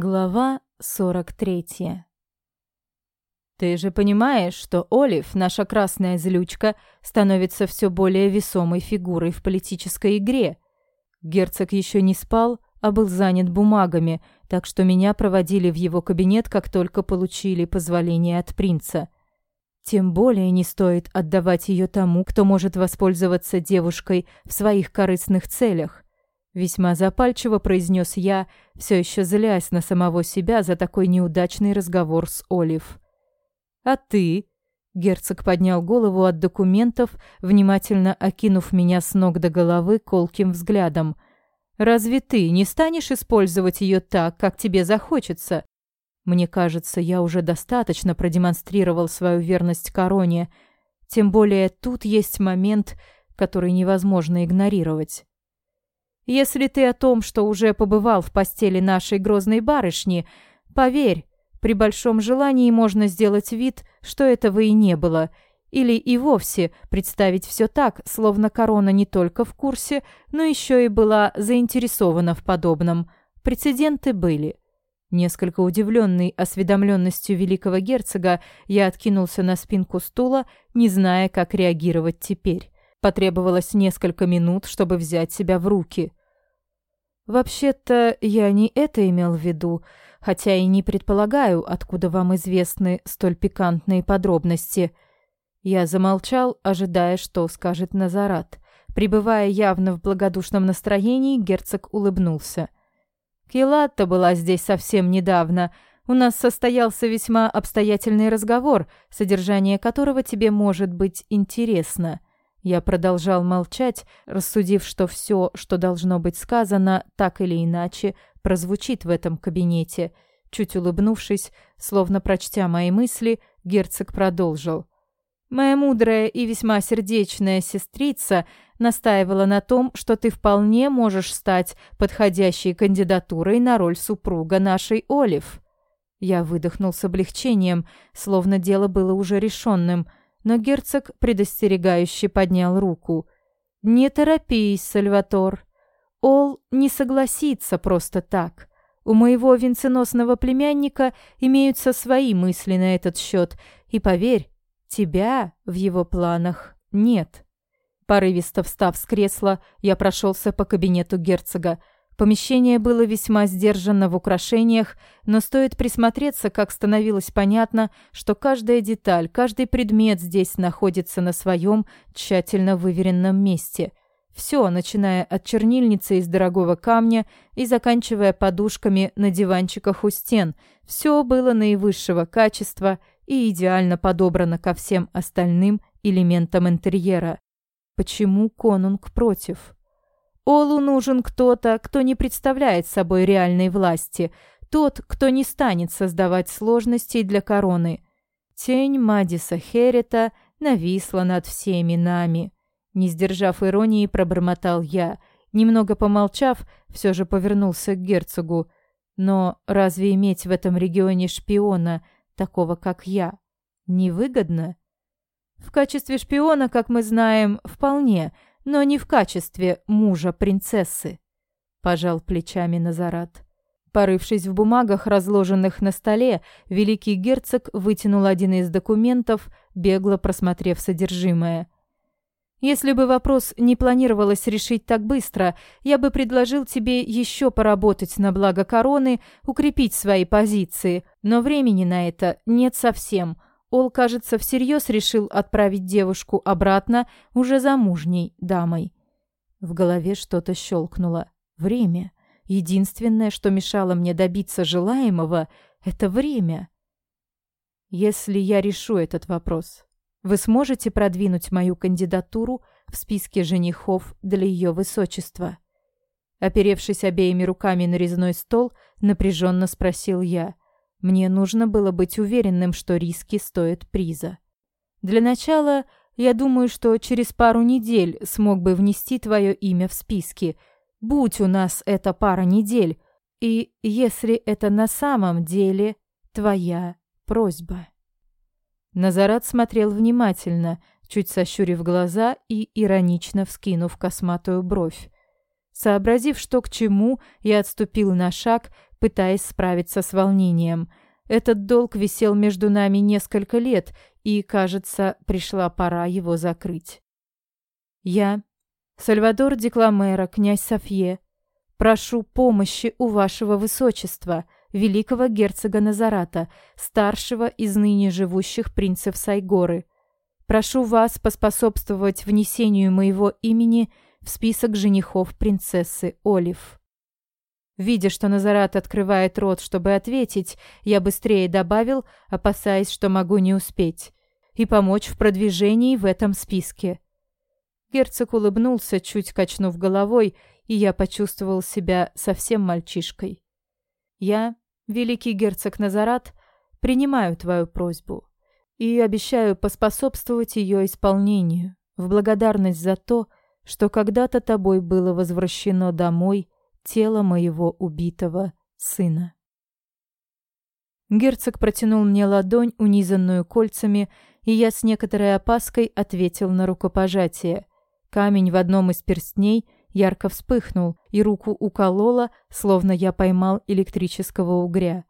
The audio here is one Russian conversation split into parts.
Глава 43 «Ты же понимаешь, что Олив, наша красная злючка, становится все более весомой фигурой в политической игре. Герцог еще не спал, а был занят бумагами, так что меня проводили в его кабинет, как только получили позволение от принца. Тем более не стоит отдавать ее тому, кто может воспользоваться девушкой в своих корыстных целях. Весьма запальчиво произнес я, все еще злясь на самого себя за такой неудачный разговор с Олив. «А ты?» Герцог поднял голову от документов, внимательно окинув меня с ног до головы колким взглядом. «Разве ты не станешь использовать ее так, как тебе захочется?» Мне кажется, я уже достаточно продемонстрировал свою верность короне. Тем более тут есть момент, который невозможно игнорировать. Если ты о том, что уже побывал в постели нашей грозной барышни, поверь, при большом желании можно сделать вид, что этого и не было, или и вовсе представить все так, словно корона не только в курсе, но еще и была заинтересована в подобном. Прецеденты были. Несколько удивленный осведомленностью великого герцога, я откинулся на спинку стула, не зная, как реагировать теперь. Потребовалось несколько минут, чтобы взять себя в руки. «Вообще-то я не это имел в виду, хотя и не предполагаю, откуда вам известны столь пикантные подробности». Я замолчал, ожидая, что скажет Назарат. Пребывая явно в благодушном настроении, герцог улыбнулся. «Келатта была здесь совсем недавно. У нас состоялся весьма обстоятельный разговор, содержание которого тебе может быть интересно». Я продолжал молчать, рассудив, что все, что должно быть сказано, так или иначе, прозвучит в этом кабинете. Чуть улыбнувшись, словно прочтя мои мысли, герцог продолжил. «Моя мудрая и весьма сердечная сестрица настаивала на том, что ты вполне можешь стать подходящей кандидатурой на роль супруга нашей Олив». Я выдохнул с облегчением, словно дело было уже решенным – но герцог предостерегающе поднял руку. «Не торопись, Сальватор. Ол не согласится просто так. У моего венценосного племянника имеются свои мысли на этот счет, и, поверь, тебя в его планах нет». Порывисто встав с кресла, я прошелся по кабинету герцога, Помещение было весьма сдержанно в украшениях, но стоит присмотреться, как становилось понятно, что каждая деталь, каждый предмет здесь находится на своем тщательно выверенном месте. Все, начиная от чернильницы из дорогого камня и заканчивая подушками на диванчиках у стен, все было наивысшего качества и идеально подобрано ко всем остальным элементам интерьера. Почему конунг против? Олу нужен кто-то, кто не представляет собой реальной власти, тот, кто не станет создавать сложностей для короны. Тень Мадиса Херрита нависла над всеми нами. Не сдержав иронии, пробормотал я. Немного помолчав, все же повернулся к герцогу. Но разве иметь в этом регионе шпиона, такого как я, невыгодно? В качестве шпиона, как мы знаем, вполне – но не в качестве мужа принцессы», — пожал плечами Назарат. Порывшись в бумагах, разложенных на столе, великий герцог вытянул один из документов, бегло просмотрев содержимое. «Если бы вопрос не планировалось решить так быстро, я бы предложил тебе еще поработать на благо короны, укрепить свои позиции, но времени на это нет совсем», Ол, кажется, всерьез решил отправить девушку обратно уже замужней дамой. В голове что-то щелкнуло. Время. Единственное, что мешало мне добиться желаемого, это время. Если я решу этот вопрос, вы сможете продвинуть мою кандидатуру в списке женихов для ее высочества? Оперевшись обеими руками на резной стол, напряженно спросил я. Мне нужно было быть уверенным, что риски стоят приза. Для начала, я думаю, что через пару недель смог бы внести твое имя в списки. Будь у нас эта пара недель, и если это на самом деле твоя просьба. Назарат смотрел внимательно, чуть сощурив глаза и иронично вскинув косматую бровь. Сообразив, что к чему, я отступил на шаг, пытаясь справиться с волнением. Этот долг висел между нами несколько лет, и, кажется, пришла пора его закрыть. Я, Сальвадор Декламера, князь Софье, прошу помощи у вашего высочества, великого герцога Назарата, старшего из ныне живущих принцев Сайгоры. Прошу вас поспособствовать внесению моего имени в список женихов принцессы Олив. Видя, что Назарат открывает рот, чтобы ответить, я быстрее добавил, опасаясь, что могу не успеть, и помочь в продвижении в этом списке. Герцог улыбнулся, чуть качнув головой, и я почувствовал себя совсем мальчишкой. Я, великий герцог Назарат, принимаю твою просьбу и обещаю поспособствовать ее исполнению в благодарность за то, что когда-то тобой было возвращено домой тело моего убитого сына. Герцог протянул мне ладонь, унизанную кольцами, и я с некоторой опаской ответил на рукопожатие. Камень в одном из перстней ярко вспыхнул, и руку укололо, словно я поймал электрического угря.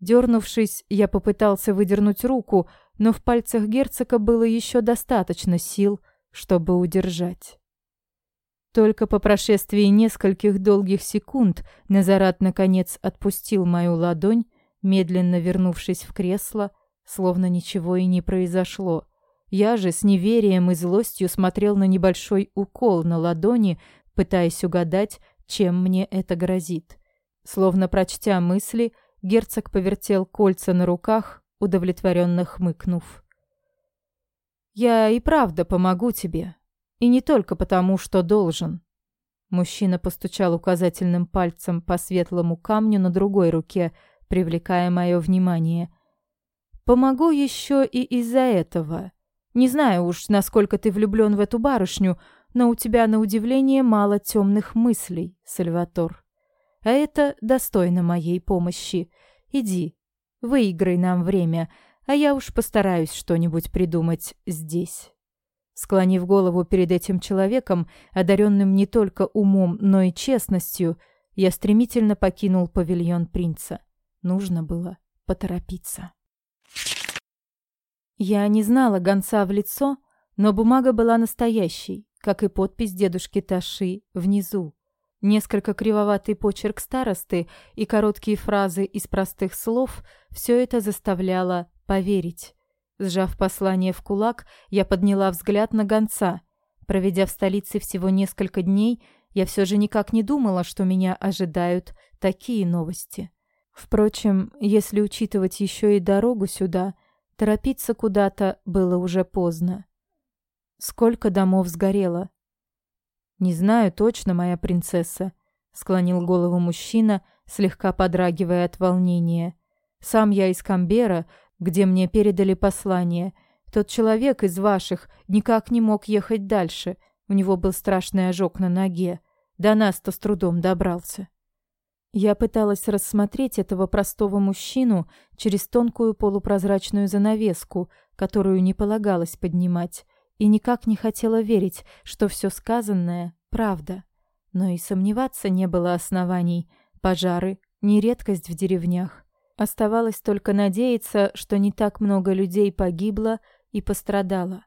Дернувшись, я попытался выдернуть руку, но в пальцах герцога было еще достаточно сил, чтобы удержать. Только по прошествии нескольких долгих секунд Назарат наконец отпустил мою ладонь, медленно вернувшись в кресло, словно ничего и не произошло. Я же с неверием и злостью смотрел на небольшой укол на ладони, пытаясь угадать, чем мне это грозит. Словно прочтя мысли, герцог повертел кольца на руках, удовлетворенно хмыкнув. «Я и правда помогу тебе», и не только потому, что должен. Мужчина постучал указательным пальцем по светлому камню на другой руке, привлекая мое внимание. «Помогу еще и из-за этого. Не знаю уж, насколько ты влюблен в эту барышню, но у тебя, на удивление, мало темных мыслей, Сальватор. А это достойно моей помощи. Иди, выиграй нам время, а я уж постараюсь что-нибудь придумать здесь». Склонив голову перед этим человеком, одаренным не только умом, но и честностью, я стремительно покинул павильон принца. Нужно было поторопиться. Я не знала гонца в лицо, но бумага была настоящей, как и подпись дедушки Таши внизу. Несколько кривоватый почерк старосты и короткие фразы из простых слов – все это заставляло поверить. Сжав послание в кулак, я подняла взгляд на гонца. Проведя в столице всего несколько дней, я все же никак не думала, что меня ожидают такие новости. Впрочем, если учитывать еще и дорогу сюда, торопиться куда-то было уже поздно. Сколько домов сгорело? Не знаю точно, моя принцесса, склонил голову мужчина, слегка подрагивая от волнения. Сам я из Камбера, где мне передали послание. Тот человек из ваших никак не мог ехать дальше. У него был страшный ожог на ноге. До нас-то с трудом добрался. Я пыталась рассмотреть этого простого мужчину через тонкую полупрозрачную занавеску, которую не полагалось поднимать, и никак не хотела верить, что все сказанное — правда. Но и сомневаться не было оснований. Пожары — не редкость в деревнях. Оставалось только надеяться, что не так много людей погибло и пострадало.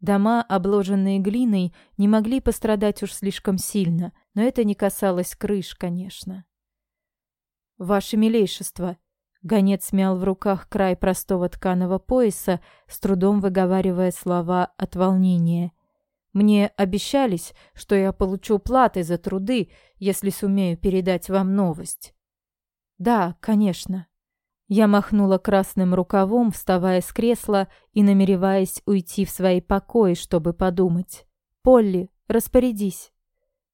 Дома, обложенные глиной, не могли пострадать уж слишком сильно, но это не касалось крыш, конечно. «Ваше милейшество!» Гонец мял в руках край простого тканого пояса, с трудом выговаривая слова от волнения. «Мне обещались, что я получу платы за труды, если сумею передать вам новость». «Да, конечно», я махнула красным рукавом, вставая с кресла и намереваясь уйти в свои покои, чтобы подумать. «Полли, распорядись».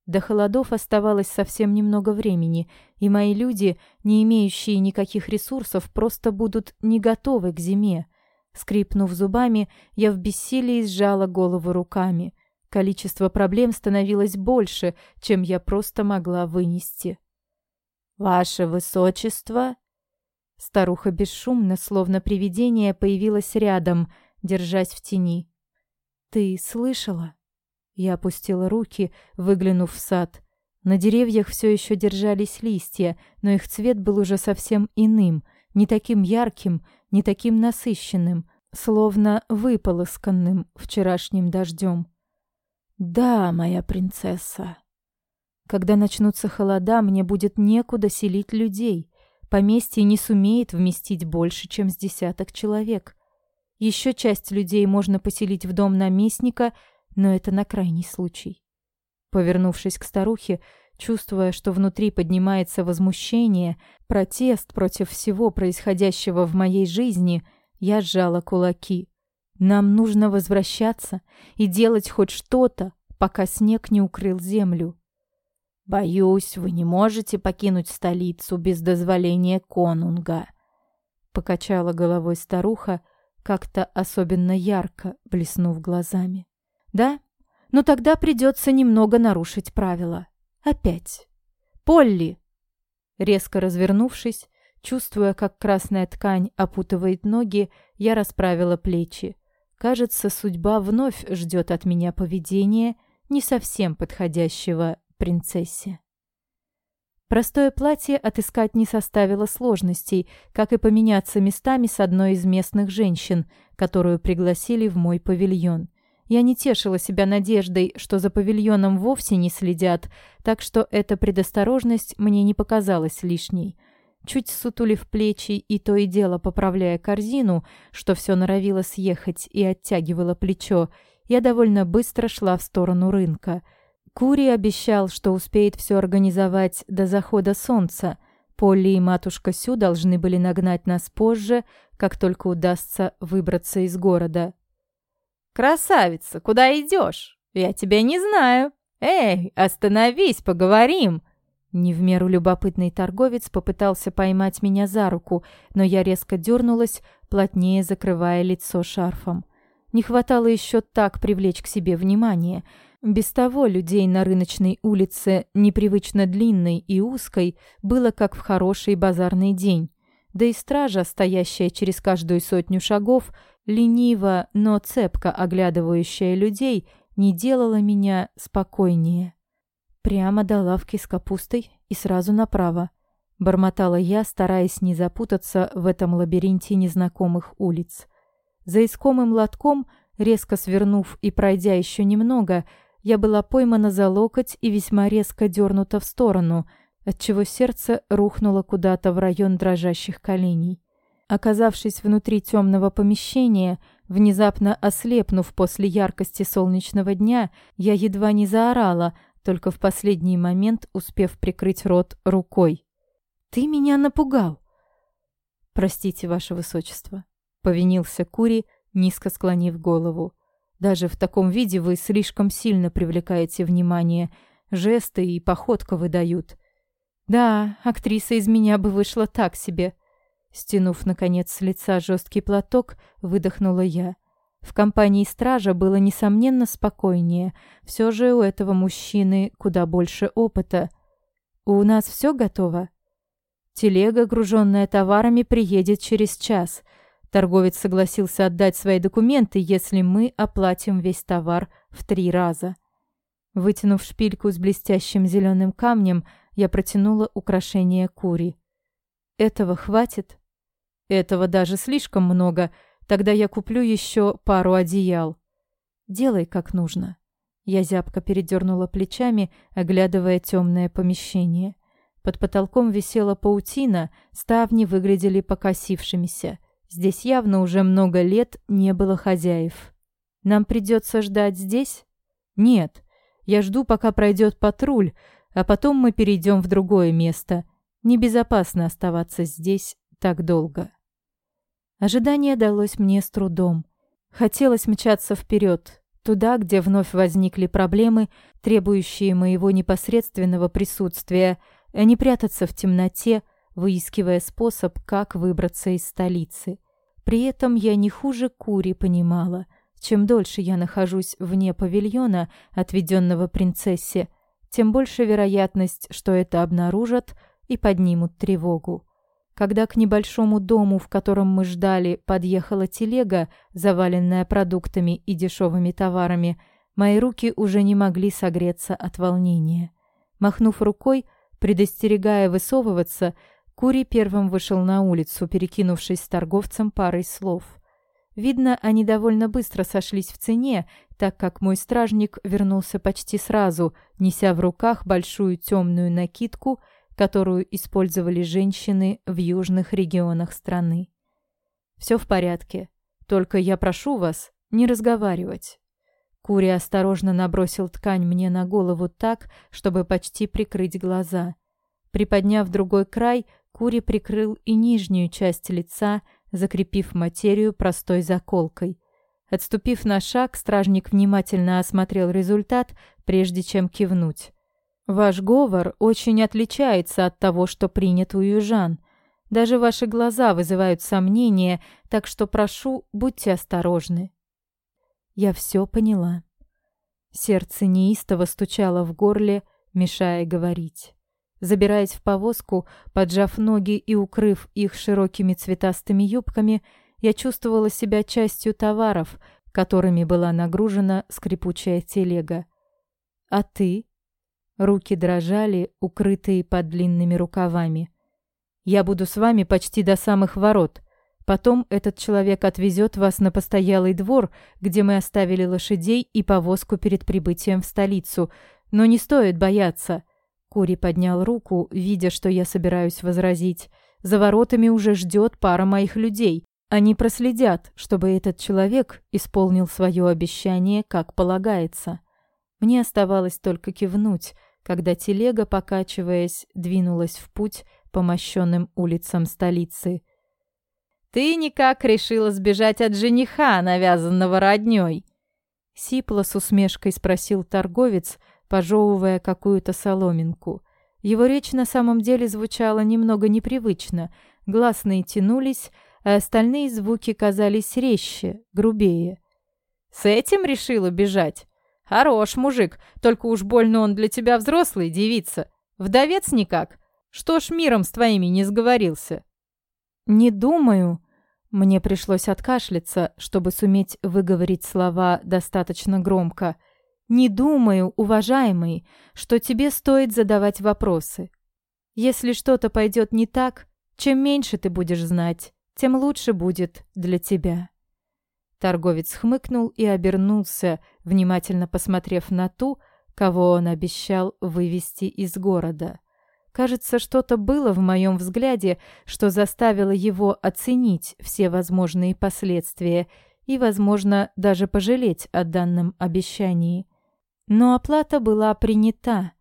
До холодов оставалось совсем немного времени, и мои люди, не имеющие никаких ресурсов, просто будут не готовы к зиме. Скрипнув зубами, я в бессилии сжала голову руками. Количество проблем становилось больше, чем я просто могла вынести. «Ваше Высочество!» Старуха бесшумно, словно привидение, появилась рядом, держась в тени. «Ты слышала?» Я опустила руки, выглянув в сад. На деревьях все еще держались листья, но их цвет был уже совсем иным, не таким ярким, не таким насыщенным, словно выполосканным вчерашним дождем. «Да, моя принцесса. Когда начнутся холода, мне будет некуда селить людей. Поместье не сумеет вместить больше, чем с десяток человек. Еще часть людей можно поселить в дом наместника, но это на крайний случай. Повернувшись к старухе, чувствуя, что внутри поднимается возмущение, протест против всего происходящего в моей жизни, я сжала кулаки. Нам нужно возвращаться и делать хоть что-то, пока снег не укрыл землю. Боюсь, вы не можете покинуть столицу без дозволения конунга, покачала головой старуха, как-то особенно ярко блеснув глазами. Да, но тогда придется немного нарушить правила. Опять. «Полли!» Резко развернувшись, чувствуя, как красная ткань опутывает ноги, я расправила плечи. Кажется, судьба вновь ждет от меня поведения, не совсем подходящего принцессе. Простое платье отыскать не составило сложностей, как и поменяться местами с одной из местных женщин, которую пригласили в мой павильон. Я не тешила себя надеждой, что за павильоном вовсе не следят, так что эта предосторожность мне не показалась лишней. Чуть сутулив плечи и то и дело поправляя корзину, что все норовило съехать и оттягивало плечо, я довольно быстро шла в сторону рынка. Кури обещал, что успеет все организовать до захода солнца. Полли и матушка Сю должны были нагнать нас позже, как только удастся выбраться из города. «Красавица, куда идешь? Я тебя не знаю. Эй, остановись, поговорим!» Не в меру любопытный торговец попытался поймать меня за руку, но я резко дернулась, плотнее закрывая лицо шарфом. Не хватало еще так привлечь к себе внимание. Без того людей на рыночной улице, непривычно длинной и узкой, было как в хороший базарный день. Да и стража, стоящая через каждую сотню шагов, лениво, но цепко оглядывающая людей, не делала меня спокойнее. Прямо до лавки с капустой и сразу направо. Бормотала я, стараясь не запутаться в этом лабиринте незнакомых улиц. За искомым лотком, резко свернув и пройдя еще немного, я была поймана за локоть и весьма резко дернута в сторону, отчего сердце рухнуло куда-то в район дрожащих коленей. Оказавшись внутри темного помещения, внезапно ослепнув после яркости солнечного дня, я едва не заорала, только в последний момент успев прикрыть рот рукой. «Ты меня напугал!» «Простите, ваше высочество», — повинился Кури, низко склонив голову. «Даже в таком виде вы слишком сильно привлекаете внимание. Жесты и походка выдают». «Да, актриса из меня бы вышла так себе», Стянув, наконец, с лица жесткий платок, выдохнула я. В компании стража было, несомненно, спокойнее. Все же у этого мужчины куда больше опыта. «У нас все готово?» «Телега, груженная товарами, приедет через час. Торговец согласился отдать свои документы, если мы оплатим весь товар в три раза». Вытянув шпильку с блестящим зеленым камнем, я протянула украшение Кури. «Этого хватит?» Этого даже слишком много. Тогда я куплю еще пару одеял. Делай как нужно. Я зябко передернула плечами, оглядывая темное помещение. Под потолком висела паутина, ставни выглядели покосившимися. Здесь явно уже много лет не было хозяев. Нам придется ждать здесь? Нет. Я жду, пока пройдет патруль, а потом мы перейдем в другое место. Небезопасно оставаться здесь так долго. Ожидание далось мне с трудом. Хотелось мчаться вперед, туда, где вновь возникли проблемы, требующие моего непосредственного присутствия, а не прятаться в темноте, выискивая способ, как выбраться из столицы. При этом я не хуже Кури понимала. Чем дольше я нахожусь вне павильона, отведенного принцессе, тем больше вероятность, что это обнаружат и поднимут тревогу. Когда к небольшому дому, в котором мы ждали, подъехала телега, заваленная продуктами и дешевыми товарами, мои руки уже не могли согреться от волнения. Махнув рукой, предостерегая высовываться, Кури первым вышел на улицу, перекинувшись с торговцем парой слов. Видно, они довольно быстро сошлись в цене, так как мой стражник вернулся почти сразу, неся в руках большую темную накидку, которую использовали женщины в южных регионах страны. «Все в порядке. Только я прошу вас не разговаривать». Кури осторожно набросил ткань мне на голову так, чтобы почти прикрыть глаза. Приподняв другой край, Кури прикрыл и нижнюю часть лица, закрепив материю простой заколкой. Отступив на шаг, стражник внимательно осмотрел результат, прежде чем кивнуть. «Ваш говор очень отличается от того, что принят у южан. Даже ваши глаза вызывают сомнения, так что прошу, будьте осторожны». Я все поняла. Сердце неистово стучало в горле, мешая говорить. Забираясь в повозку, поджав ноги и укрыв их широкими цветастыми юбками, я чувствовала себя частью товаров, которыми была нагружена скрипучая телега. «А ты?» Руки дрожали, укрытые под длинными рукавами. «Я буду с вами почти до самых ворот. Потом этот человек отвезет вас на постоялый двор, где мы оставили лошадей и повозку перед прибытием в столицу. Но не стоит бояться». Кури поднял руку, видя, что я собираюсь возразить. «За воротами уже ждет пара моих людей. Они проследят, чтобы этот человек исполнил свое обещание, как полагается». Мне оставалось только кивнуть, когда телега, покачиваясь, двинулась в путь по мощенным улицам столицы. «Ты никак решила сбежать от жениха, навязанного роднёй?» Сипло с усмешкой спросил торговец, пожевывая какую-то соломинку. Его речь на самом деле звучала немного непривычно, гласные тянулись, а остальные звуки казались резче, грубее. «С этим решила бежать? Хорош, мужик, только уж больно он для тебя взрослый, девица. Вдовец никак. Что ж миром с твоими не сговорился?» «Не думаю». Мне пришлось откашляться, чтобы суметь выговорить слова достаточно громко. «Не думаю, уважаемый, что тебе стоит задавать вопросы. Если что-то пойдет не так, чем меньше ты будешь знать, тем лучше будет для тебя». Торговец хмыкнул и обернулся, внимательно посмотрев на ту, кого он обещал вывести из города. Кажется, что-то было в моем взгляде, что заставило его оценить все возможные последствия и, возможно, даже пожалеть о данном обещании. Но оплата была принята,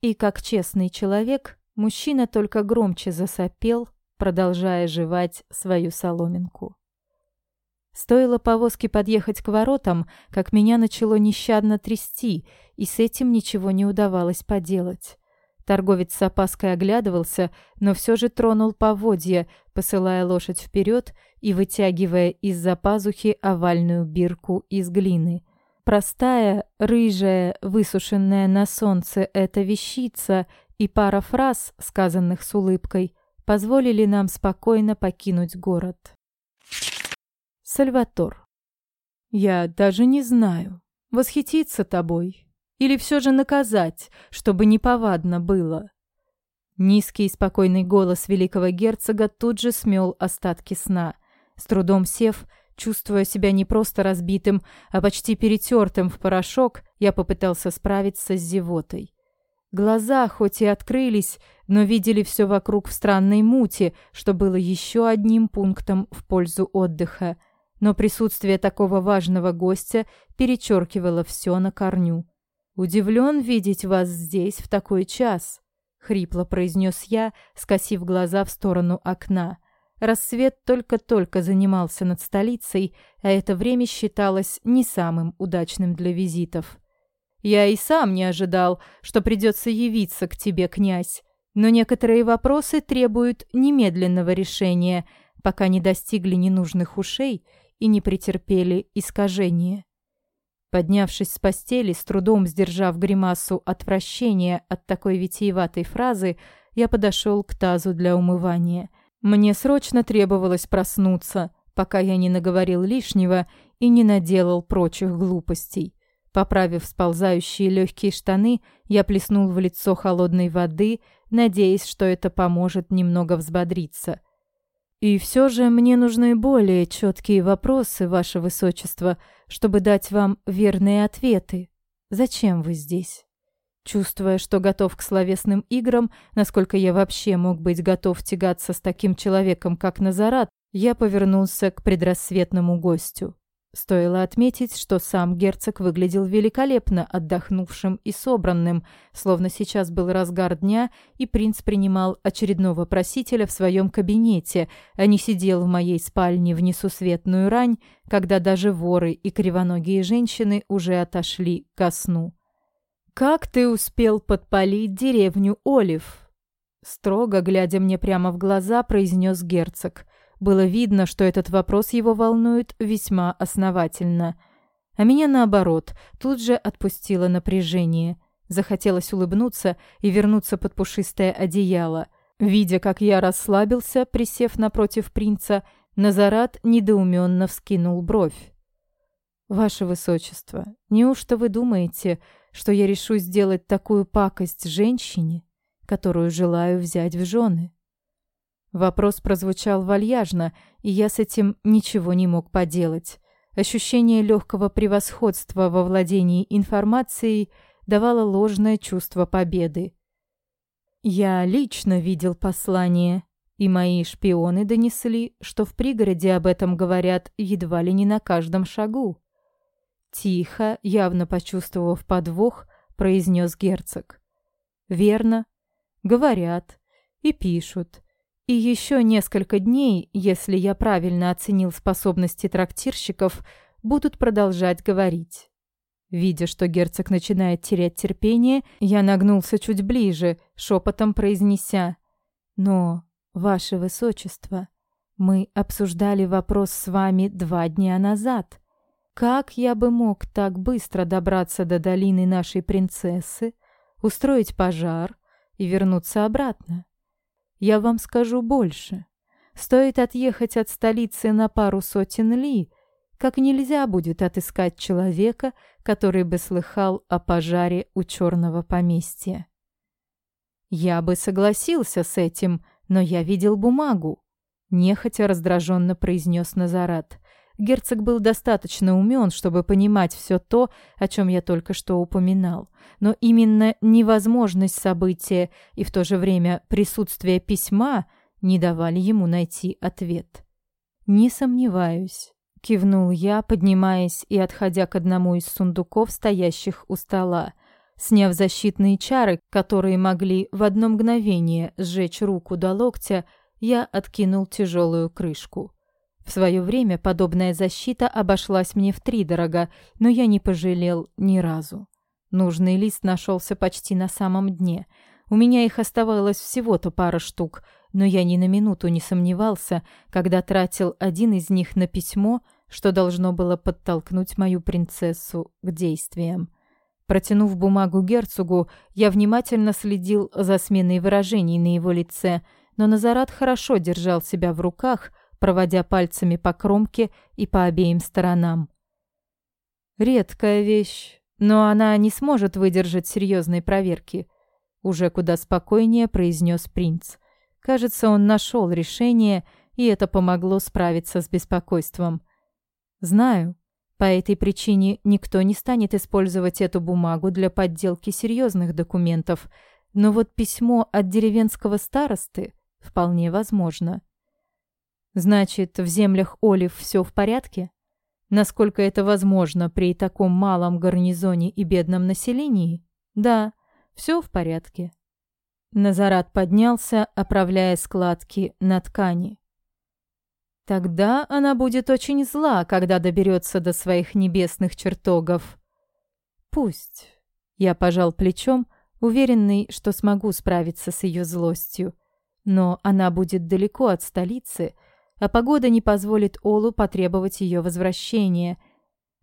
и, как честный человек, мужчина только громче засопел, продолжая жевать свою соломинку. Стоило повозке подъехать к воротам, как меня начало нещадно трясти, и с этим ничего не удавалось поделать. Торговец с опаской оглядывался, но все же тронул поводья, посылая лошадь вперед и вытягивая из-за пазухи овальную бирку из глины. Простая, рыжая, высушенная на солнце эта вещица и пара фраз, сказанных с улыбкой, позволили нам спокойно покинуть город. Сальватор. Я даже не знаю, восхититься тобой или все же наказать, чтобы неповадно было. Низкий и спокойный голос великого герцога тут же смел остатки сна. С трудом сев, чувствуя себя не просто разбитым, а почти перетертым в порошок, я попытался справиться с зевотой. Глаза хоть и открылись, но видели все вокруг в странной мути, что было еще одним пунктом в пользу отдыха — но присутствие такого важного гостя перечеркивало все на корню. «Удивлен видеть вас здесь в такой час», — хрипло произнес я, скосив глаза в сторону окна. Рассвет только-только занимался над столицей, а это время считалось не самым удачным для визитов. «Я и сам не ожидал, что придется явиться к тебе, князь, но некоторые вопросы требуют немедленного решения, пока не достигли ненужных ушей и не претерпели искажения. Поднявшись с постели, с трудом сдержав гримасу отвращения от такой витиеватой фразы, я подошел к тазу для умывания. Мне срочно требовалось проснуться, пока я не наговорил лишнего и не наделал прочих глупостей. Поправив сползающие легкие штаны, я плеснул в лицо холодной воды, надеясь, что это поможет немного взбодриться. И все же мне нужны более четкие вопросы, Ваше Высочество, чтобы дать вам верные ответы. Зачем вы здесь? Чувствуя, что готов к словесным играм, насколько я вообще мог быть готов тягаться с таким человеком, как Назарат, я повернулся к предрассветному гостю. Стоило отметить, что сам герцог выглядел великолепно отдохнувшим и собранным, словно сейчас был разгар дня, и принц принимал очередного просителя в своем кабинете, а не сидел в моей спальне в несусветную рань, когда даже воры и кривоногие женщины уже отошли ко сну. «Как ты успел подпалить деревню Олив?» Строго, глядя мне прямо в глаза, произнес герцог – было видно, что этот вопрос его волнует весьма основательно. А меня, наоборот, тут же отпустило напряжение. Захотелось улыбнуться и вернуться под пушистое одеяло. Видя, как я расслабился, присев напротив принца, Назарат недоуменно вскинул бровь. «Ваше Высочество, неужто вы думаете, что я решу сделать такую пакость женщине, которую желаю взять в жены?» Вопрос прозвучал вальяжно, и я с этим ничего не мог поделать. Ощущение легкого превосходства во владении информацией давало ложное чувство победы. Я лично видел послание, и мои шпионы донесли, что в пригороде об этом говорят едва ли не на каждом шагу. Тихо, явно почувствовав подвох, произнес герцог. «Верно. Говорят. И пишут. И еще несколько дней, если я правильно оценил способности трактирщиков, будут продолжать говорить. Видя, что герцог начинает терять терпение, я нагнулся чуть ближе, шепотом произнеся «Но, ваше высочество, мы обсуждали вопрос с вами два дня назад. Как я бы мог так быстро добраться до долины нашей принцессы, устроить пожар и вернуться обратно?» Я вам скажу больше. Стоит отъехать от столицы на пару сотен ли, как нельзя будет отыскать человека, который бы слыхал о пожаре у черного поместья. Я бы согласился с этим, но я видел бумагу, нехотя раздраженно произнес Назарат. Герцог был достаточно умен, чтобы понимать все то, о чем я только что упоминал. Но именно невозможность события и в то же время присутствие письма не давали ему найти ответ. «Не сомневаюсь», — кивнул я, поднимаясь и отходя к одному из сундуков, стоящих у стола. Сняв защитные чары, которые могли в одно мгновение сжечь руку до локтя, я откинул тяжелую крышку. В свое время подобная защита обошлась мне втридорого, но я не пожалел ни разу. Нужный лист нашелся почти на самом дне. У меня их оставалось всего-то пара штук, но я ни на минуту не сомневался, когда тратил один из них на письмо, что должно было подтолкнуть мою принцессу к действиям. Протянув бумагу герцогу, я внимательно следил за сменой выражений на его лице, но Назарат хорошо держал себя в руках — проводя пальцами по кромке и по обеим сторонам. «Редкая вещь, но она не сможет выдержать серьезной проверки», уже куда спокойнее произнес принц. Кажется, он нашел решение, и это помогло справиться с беспокойством. «Знаю. По этой причине никто не станет использовать эту бумагу для подделки серьезных документов, но вот письмо от деревенского старосты вполне возможно». Значит, в землях Олив все в порядке? Насколько это возможно при таком малом гарнизоне и бедном населении? Да, все в порядке. Назарат поднялся, оправляя складки на ткани. Тогда она будет очень зла, когда доберется до своих небесных чертогов. Пусть. Я пожал плечом, уверенный, что смогу справиться с ее злостью. Но она будет далеко от столицы — а погода не позволит Олу потребовать ее возвращения.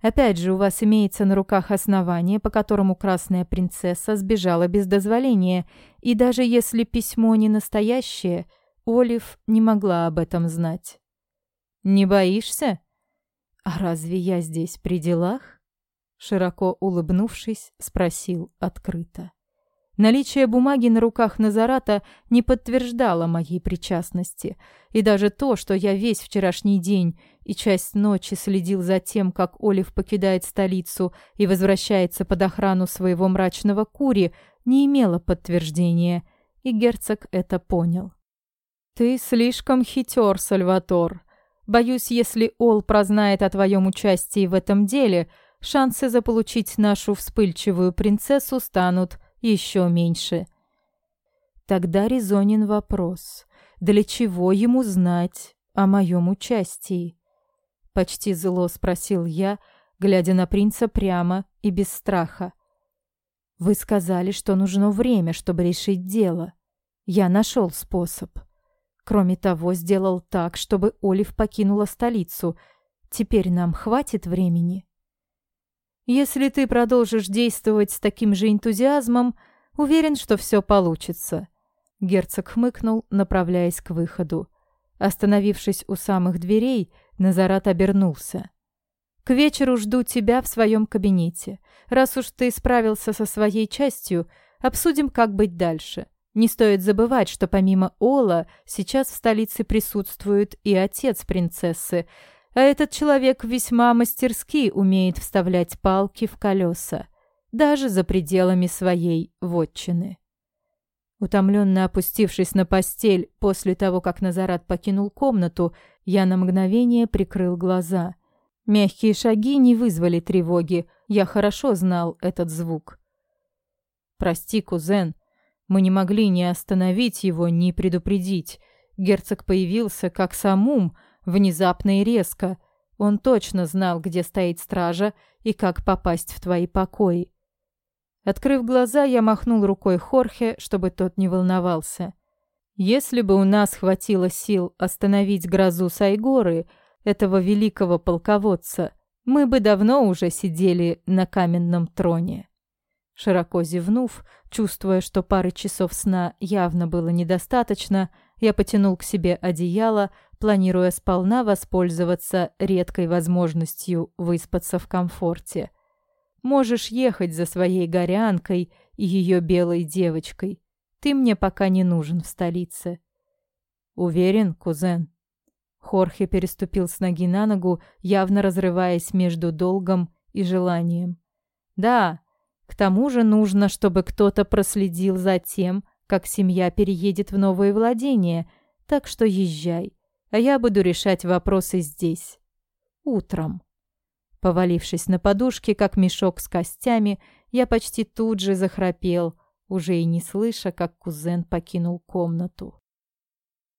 Опять же, у вас имеется на руках основание, по которому красная принцесса сбежала без дозволения, и даже если письмо не настоящее, Олив не могла об этом знать. «Не боишься?» «А разве я здесь при делах?» Широко улыбнувшись, спросил открыто. Наличие бумаги на руках Назарата не подтверждало моей причастности, и даже то, что я весь вчерашний день и часть ночи следил за тем, как Олив покидает столицу и возвращается под охрану своего мрачного кури, не имело подтверждения, и герцог это понял. «Ты слишком хитер, Сальватор. Боюсь, если Ол прознает о твоем участии в этом деле, шансы заполучить нашу вспыльчивую принцессу станут еще меньше. Тогда резонен вопрос, для чего ему знать о моем участии? Почти зло спросил я, глядя на принца прямо и без страха. Вы сказали, что нужно время, чтобы решить дело. Я нашел способ. Кроме того, сделал так, чтобы Олив покинула столицу. Теперь нам хватит времени. Если ты продолжишь действовать с таким же энтузиазмом, уверен, что все получится». Герцог хмыкнул, направляясь к выходу. Остановившись у самых дверей, Назарат обернулся. «К вечеру жду тебя в своем кабинете. Раз уж ты справился со своей частью, обсудим, как быть дальше. Не стоит забывать, что помимо Ола сейчас в столице присутствует и отец принцессы, а этот человек весьма мастерски умеет вставлять палки в колеса, даже за пределами своей вотчины. Утомленно опустившись на постель после того, как Назарат покинул комнату, я на мгновение прикрыл глаза. Мягкие шаги не вызвали тревоги, я хорошо знал этот звук. «Прости, кузен, мы не могли ни остановить его, ни предупредить. Герцог появился как самум, внезапно и резко. Он точно знал, где стоит стража и как попасть в твои покои. Открыв глаза, я махнул рукой Хорхе, чтобы тот не волновался. Если бы у нас хватило сил остановить грозу Сайгоры, этого великого полководца, мы бы давно уже сидели на каменном троне. Широко зевнув, чувствуя, что пары часов сна явно было недостаточно, я потянул к себе одеяло, планируя сполна воспользоваться редкой возможностью выспаться в комфорте. Можешь ехать за своей горянкой и ее белой девочкой. Ты мне пока не нужен в столице. Уверен, кузен. Хорхе переступил с ноги на ногу, явно разрываясь между долгом и желанием. Да, к тому же нужно, чтобы кто-то проследил за тем, как семья переедет в новые владения, так что езжай а я буду решать вопросы здесь. Утром. Повалившись на подушке, как мешок с костями, я почти тут же захрапел, уже и не слыша, как кузен покинул комнату.